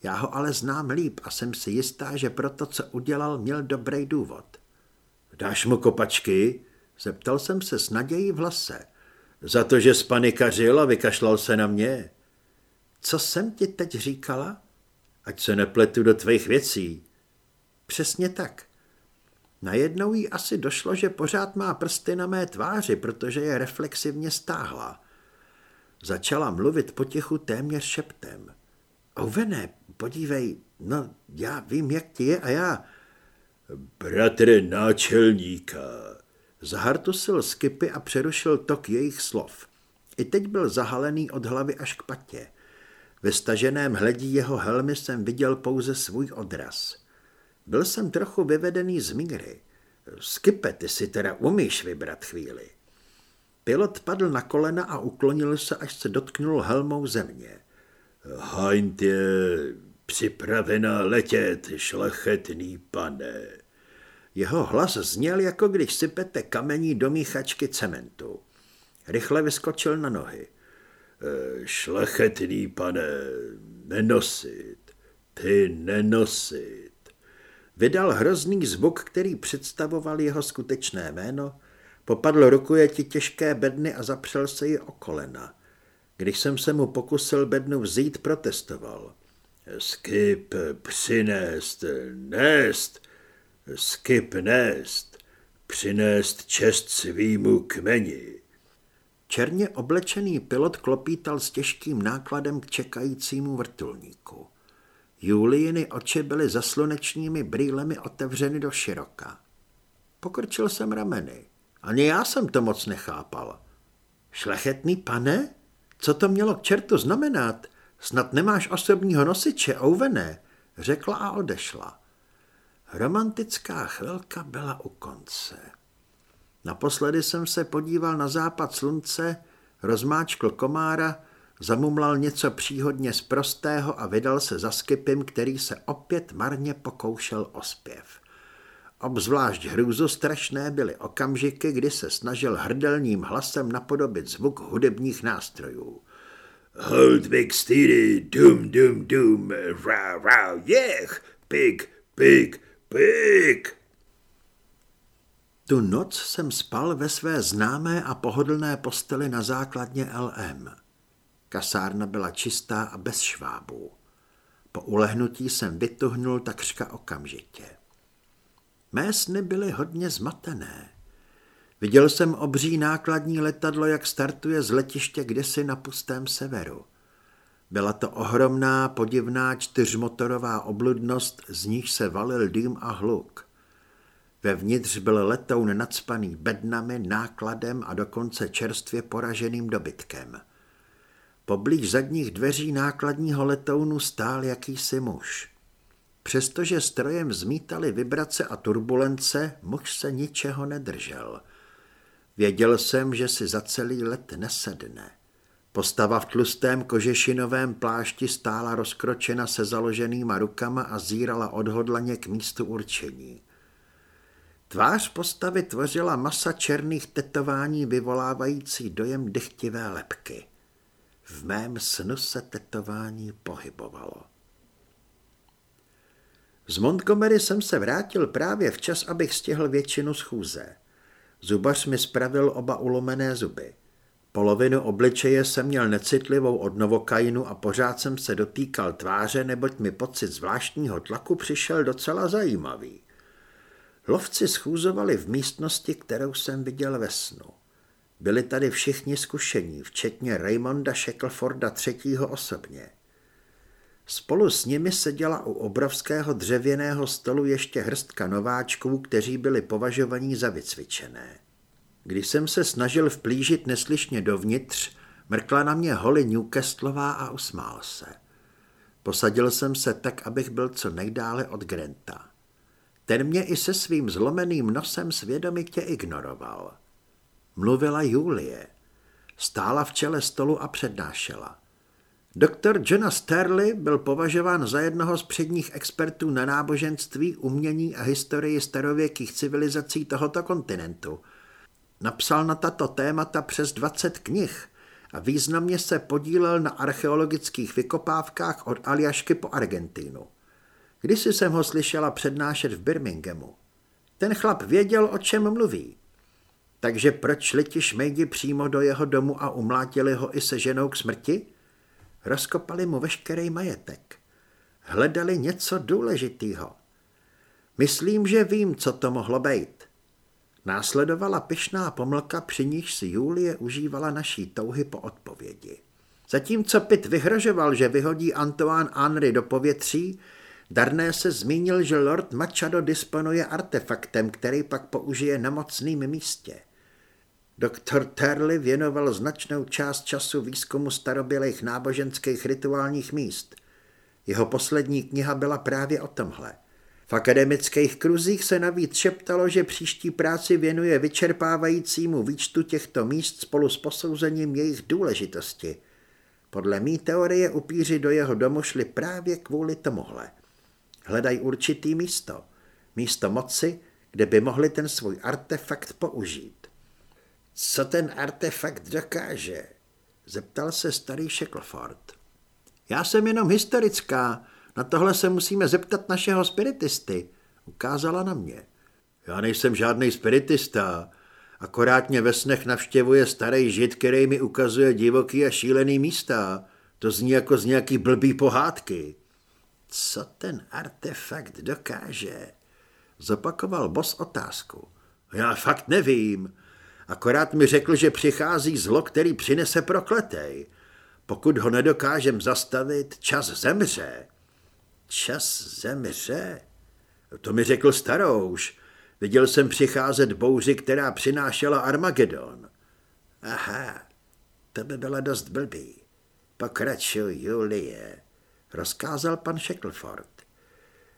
Já ho ale znám líp a jsem si jistá, že pro to, co udělal, měl dobrý důvod. Dáš mu kopačky? Zeptal jsem se s nadějí v hlase. Za to, že spanikařil a vykašlal se na mě. Co jsem ti teď říkala? Ať se nepletu do tvých věcí. Přesně tak. Najednou jí asi došlo, že pořád má prsty na mé tváři, protože je reflexivně stáhla. Začala mluvit potichu téměř šeptem. Ouvené, podívej, no já vím, jak ti je a já... Bratr náčelníka. Zahartusil skipy a přerušil tok jejich slov. I teď byl zahalený od hlavy až k patě. Ve staženém hledí jeho helmy jsem viděl pouze svůj odraz. Byl jsem trochu vyvedený z míry. Skipe, ty si teda umíš vybrat chvíli. Pilot padl na kolena a uklonil se, až se dotknul helmou země. Haint je připravena letět, šlechetný pane. Jeho hlas zněl, jako když sypete kamení do míchačky cementu. Rychle vyskočil na nohy. E, šlechetný pane, nenosit, ty nenosit. Vydal hrozný zvuk, který představoval jeho skutečné jméno, popadl rukujeti těžké bedny a zapřel se ji o kolena. Když jsem se mu pokusil bednu vzít, protestoval. Skip přinést, nést, skip nést, přinést čest svýmu kmeni. Černě oblečený pilot klopítal s těžkým nákladem k čekajícímu vrtulníku. Julijiny oči byly za slunečními brýlemi otevřeny do široka. Pokrčil jsem rameny. Ani já jsem to moc nechápal. Šlechetný pane? Co to mělo k čertu znamenat? Snad nemáš osobního nosiče, ouvené, řekla a odešla. Romantická chvilka byla u konce. Naposledy jsem se podíval na západ slunce, rozmáčkl komára, zamumlal něco příhodně z prostého a vydal se za skypem, který se opět marně pokoušel o zpěv. Obzvlášť strašné byly okamžiky, kdy se snažil hrdelním hlasem napodobit zvuk hudebních nástrojů. Hold big steady, dum dum dum, ra ra, yeah, big, big, big. Tu noc jsem spal ve své známé a pohodlné posteli na základně LM. Kasárna byla čistá a bez švábů. Po ulehnutí jsem vytuhnul takřka okamžitě. Mé sny byly hodně zmatené. Viděl jsem obří nákladní letadlo, jak startuje z letiště kdysi na pustém severu. Byla to ohromná, podivná čtyřmotorová obludnost, z níž se valil dým a hluk. Vevnitř byl letoun nadspaný bednami, nákladem a dokonce čerstvě poraženým dobytkem. Poblíž zadních dveří nákladního letounu stál jakýsi muž. Přestože strojem zmítali vibrace a turbulence, muž se ničeho nedržel. Věděl jsem, že si za celý let nesedne. Postava v tlustém kožešinovém plášti stála rozkročena se založenýma rukama a zírala odhodlaně k místu určení. Tvář postavy tvořila masa černých tetování vyvolávající dojem dechtivé lepky. V mém snu se tetování pohybovalo. Z Montgomery jsem se vrátil právě včas, abych stihl většinu schůze. Zubař mi spravil oba ulomené zuby. Polovinu obličeje jsem měl necitlivou od novokainu a pořád jsem se dotýkal tváře, neboť mi pocit zvláštního tlaku přišel docela zajímavý. Lovci schůzovali v místnosti, kterou jsem viděl ve snu. Byli tady všichni zkušení, včetně Raymonda Shackleforda třetího osobně. Spolu s nimi seděla u obrovského dřevěného stolu ještě hrstka nováčků, kteří byli považovaní za vycvičené. Když jsem se snažil vplížit neslyšně dovnitř, mrkla na mě Holly Newcastlová a usmál se. Posadil jsem se tak, abych byl co nejdále od Granta. Ten mě i se svým zlomeným nosem svědomitě ignoroval. Mluvila Julie. Stála v čele stolu a přednášela. Doktor Jonas Sterley byl považován za jednoho z předních expertů na náboženství, umění a historii starověkých civilizací tohoto kontinentu. Napsal na tato témata přes 20 knih a významně se podílel na archeologických vykopávkách od Aljašky po Argentínu. Kdysi jsem ho slyšela přednášet v Birminghamu. Ten chlap věděl, o čem mluví. Takže proč leti šmejdi přímo do jeho domu a umlátili ho i se ženou k smrti? Rozkopali mu veškerý majetek. Hledali něco důležitého. Myslím, že vím, co to mohlo být. Následovala pyšná pomlka, při níž si Julie užívala naší touhy po odpovědi. Zatímco Pitt vyhrožoval, že vyhodí Antoine Henry do povětří, Darné se zmínil, že Lord Machado disponuje artefaktem, který pak použije na mocným místě. Doktor Turley věnoval značnou část času výzkumu starobělých náboženských rituálních míst. Jeho poslední kniha byla právě o tomhle. V akademických kruzích se navíc šeptalo, že příští práci věnuje vyčerpávajícímu výčtu těchto míst spolu s posouzením jejich důležitosti. Podle mý teorie upíři do jeho domu šli právě kvůli tomuhle. Hledají určitý místo. Místo moci, kde by mohli ten svůj artefakt použít. Co ten artefakt dokáže? Zeptal se starý Shackleford. Já jsem jenom historická. Na tohle se musíme zeptat našeho spiritisty. Ukázala na mě. Já nejsem žádný spiritista. Akorát mě ve snech navštěvuje starý žid, který mi ukazuje divoký a šílený místa. To zní jako z nějaký blbý pohádky. Co ten artefakt dokáže? Zopakoval bos otázku. Já fakt nevím. Akorát mi řekl, že přichází zlo, který přinese prokletej. Pokud ho nedokážem zastavit, čas zemře. Čas zemře? To mi řekl starouš. Viděl jsem přicházet bouři, která přinášela Armagedon. Aha, to by bylo dost blbý. Pokračuj, Julie, rozkázal pan Shackleford.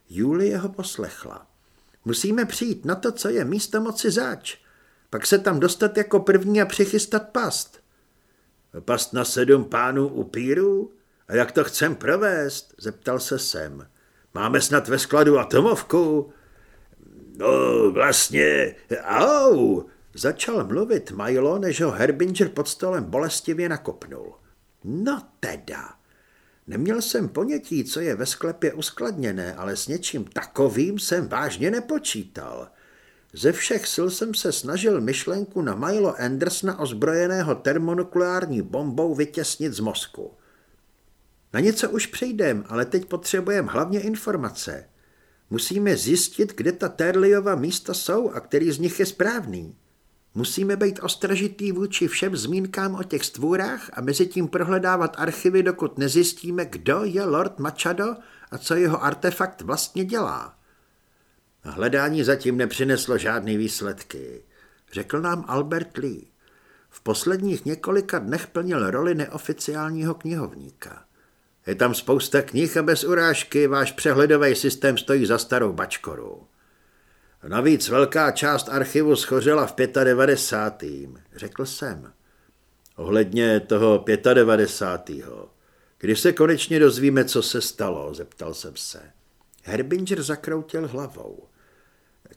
Julie ho poslechla. Musíme přijít na to, co je místo moci záč. Pak se tam dostat jako první a přichystat past. Past na sedm pánů upírů? A jak to chcem provést? Zeptal se sem. Máme snad ve skladu atomovku? No, vlastně, au! Začal mluvit Milo, než ho Herbinger pod stolem bolestivě nakopnul. No teda. Neměl jsem ponětí, co je ve sklepě uskladněné, ale s něčím takovým jsem vážně nepočítal. Ze všech sil jsem se snažil myšlenku na Milo Andersona ozbrojeného termonukleární bombou vytěsnit z mozku. Na něco už přejdem, ale teď potřebujeme hlavně informace. Musíme zjistit, kde ta Terliova místa jsou a který z nich je správný. Musíme být ostražitý vůči všem zmínkám o těch stvůrách a mezi tím prohledávat archivy, dokud nezjistíme, kdo je Lord Machado a co jeho artefakt vlastně dělá. Hledání zatím nepřineslo žádné výsledky, řekl nám Albert Lee. V posledních několika dnech plnil roli neoficiálního knihovníka. Je tam spousta knih a bez urážky váš přehledový systém stojí za starou bačkoru. Navíc velká část archivu schořela v 95. řekl jsem. Ohledně toho 95. Kdy se konečně dozvíme, co se stalo, zeptal jsem se. Herbinger zakroutil hlavou.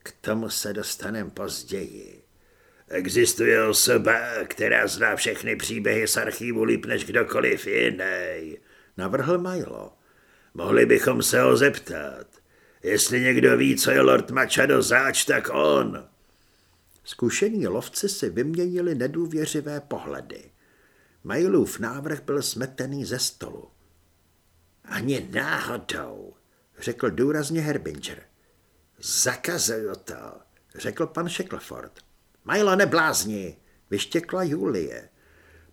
K tomu se dostaneme později. Existuje osoba, která zná všechny příběhy z archivu líp než kdokoliv jiný, navrhl Milo. Mohli bychom se ho zeptat. Jestli někdo ví, co je Lord Machado záč, tak on. Zkušení lovci si vyměnili nedůvěřivé pohledy. Majlův návrh byl smetený ze stolu. Ani náhodou, řekl důrazně Herbinger. Zakazuju to, řekl pan Shackleford. Milo, neblázni, vyštěkla Julie.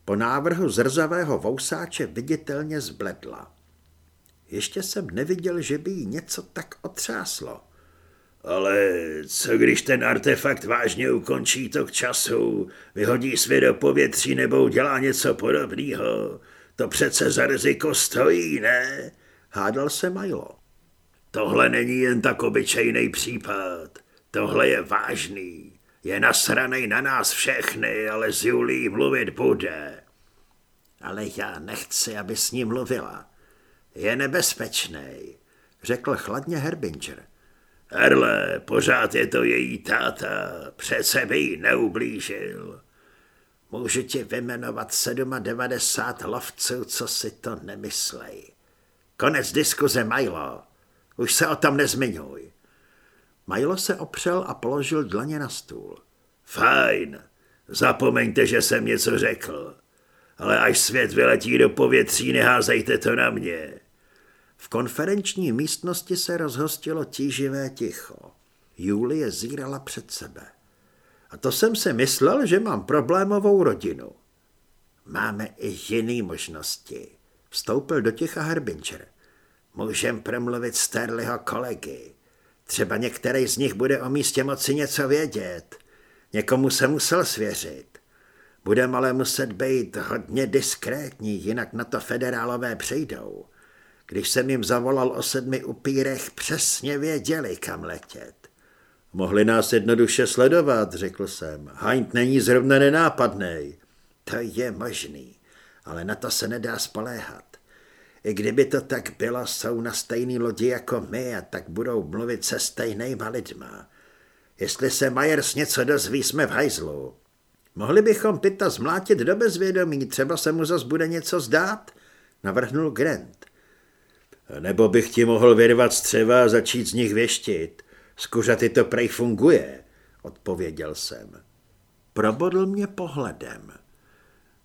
Po návrhu zrzavého vousáče viditelně zbledla. Ještě jsem neviděl, že by jí něco tak otřáslo. Ale co když ten artefakt vážně ukončí tok času, vyhodí svět do povětří nebo udělá něco podobného? To přece za riziko stojí, ne? Hádal se Milo. Tohle není jen tak obyčejný případ. Tohle je vážný. Je nasranej na nás všechny, ale s Julí mluvit bude. Ale já nechci, aby s ním mluvila. Je nebezpečný, řekl chladně Herbinger. Erle, pořád je to její táta, přece by jí neublížil. Můžu ti vymenovat 97 lovců, co si to nemyslej. Konec diskuze, Milo. Už se o tom nezmiňuj. Milo se opřel a položil dlaně na stůl. Fajn, zapomeňte, že jsem něco řekl. Ale až svět vyletí do povětří, neházejte to na mě. V konferenční místnosti se rozhostilo tíživé ticho. Julie zírala před sebe. A to jsem si myslel, že mám problémovou rodinu. Máme i jiné možnosti. Vstoupil do ticha Herbincher. Můžem promluvit Sterliho kolegy. Třeba některý z nich bude o místě moci něco vědět. Někomu se musel svěřit. Budeme ale muset být hodně diskrétní, jinak na to federálové přejdou. Když jsem jim zavolal o sedmi upírech, přesně věděli, kam letět. Mohli nás jednoduše sledovat, řekl jsem. Haint není zrovna nenápadný. To je možný, ale na to se nedá spoléhat. I kdyby to tak bylo, jsou na stejný lodi jako my a tak budou mluvit se stejnýma lidma. Jestli se Myers něco dozví, jsme v hajzlu. Mohli bychom Pita zmlátit do bezvědomí, třeba se mu zas bude něco zdát, navrhnul Grant. Nebo bych ti mohl vyrvat střeva a začít z nich věštit. Z kuřaty to prej funguje, odpověděl jsem. Probodl mě pohledem.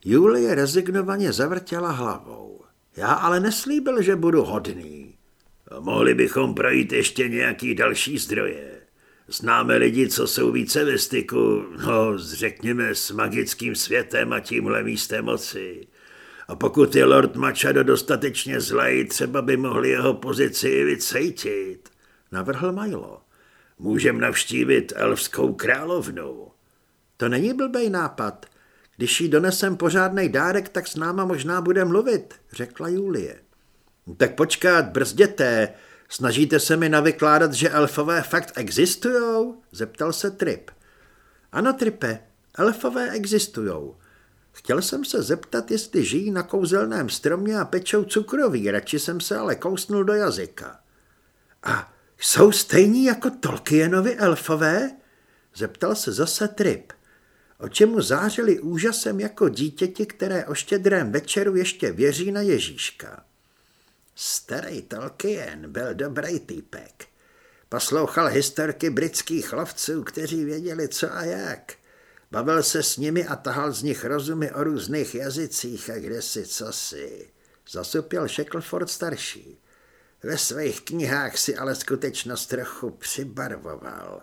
Julie rezignovaně zavrtěla hlavou. Já ale neslíbil, že budu hodný. Mohli bychom projít ještě nějaký další zdroje. Známe lidi, co jsou více ve styku, no, řekněme, s magickým světem a tímhle místem moci. A pokud je Lord Machado dostatečně zlej, třeba by mohli jeho pozici i vycejtit. Navrhl Milo. Můžem navštívit elfskou královnu. To není blbej nápad. Když jí donesem pořádný dárek, tak s náma možná bude mluvit, řekla Julie. Tak počkat, brzděte. Snažíte se mi navykládat, že elfové fakt existujou? Zeptal se Trip. Ano, Tripe, elfové existujou. Chtěl jsem se zeptat, jestli žijí na kouzelném stromě a pečou cukroví, radši jsem se ale kousnul do jazyka. A jsou stejní jako Tolkienovi elfové? Zeptal se zase Trip. O čemu zářili úžasem jako dítěti, které o štědrém večeru ještě věří na Ježíška. Starý Tolkien byl dobrý týpek. Poslouchal historky britských lovců, kteří věděli co a jak. Bavil se s nimi a tahal z nich rozumy o různých jazycích a kde si cosi. Zasupěl Shackleford starší. Ve svých knihách si ale skutečnost trochu přibarvoval.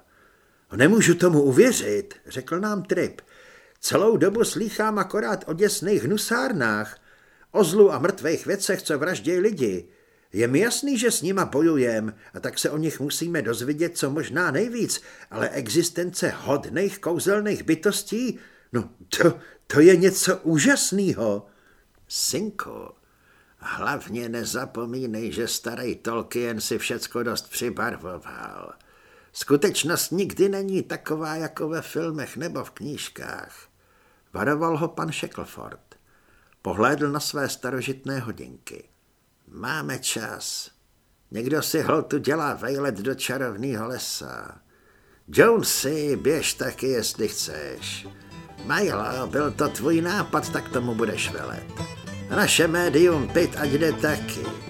Nemůžu tomu uvěřit, řekl nám Trip. Celou dobu slýchám akorát o děsných hnusárnách, o zlu a mrtvých věcech, co vraždějí lidi. Je mi jasný, že s nima bojujem a tak se o nich musíme dozvědět co možná nejvíc, ale existence hodných kouzelných bytostí, no to, to je něco úžasného. Synku, hlavně nezapomínej, že starý Tolkien si všecko dost přibarvoval. Skutečnost nikdy není taková jako ve filmech nebo v knížkách. Varoval ho pan Shackleford. Pohlédl na své starožitné hodinky. Máme čas. Někdo si holtu dělá vejlet do čarovného lesa. Jonesy, běž taky, jestli chceš. Milo, byl to tvůj nápad, tak tomu budeš velet. Naše médium pit, ať jde taky.